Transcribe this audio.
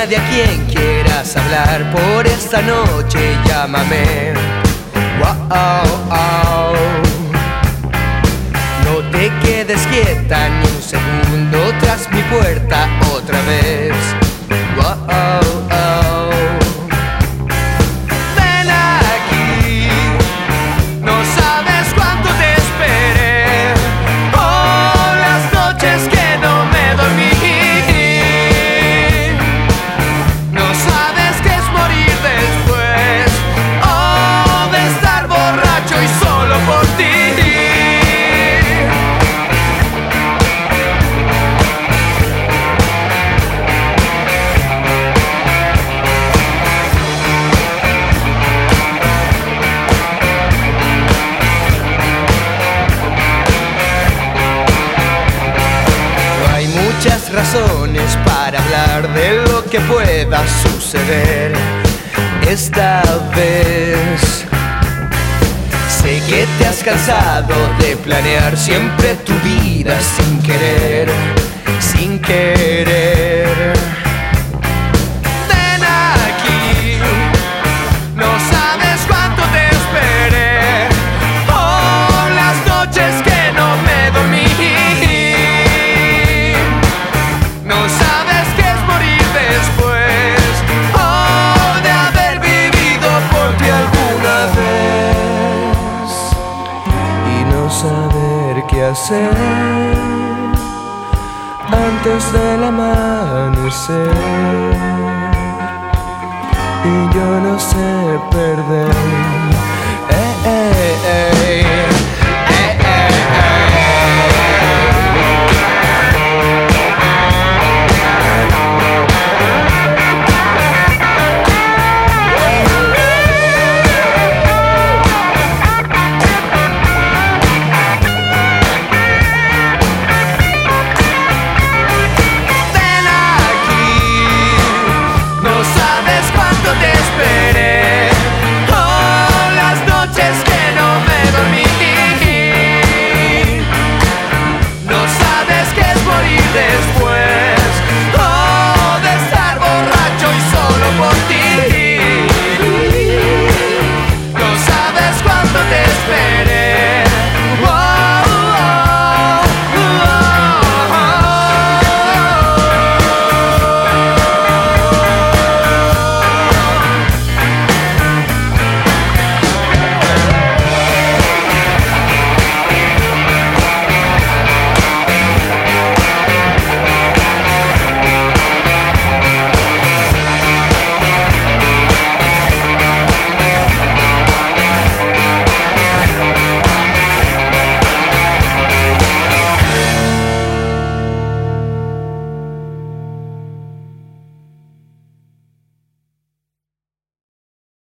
nadie a quien quieras hablar por esta noche, llámame. Wow, No te quedes quieta ni un segundo tras mi puerta otra vez. Razones para hablar de lo que pueda suceder esta vez. Sé que te has cansado de planear siempre tu vida sin querer, sin querer. Antes del amanecer. Y yo no sé perder.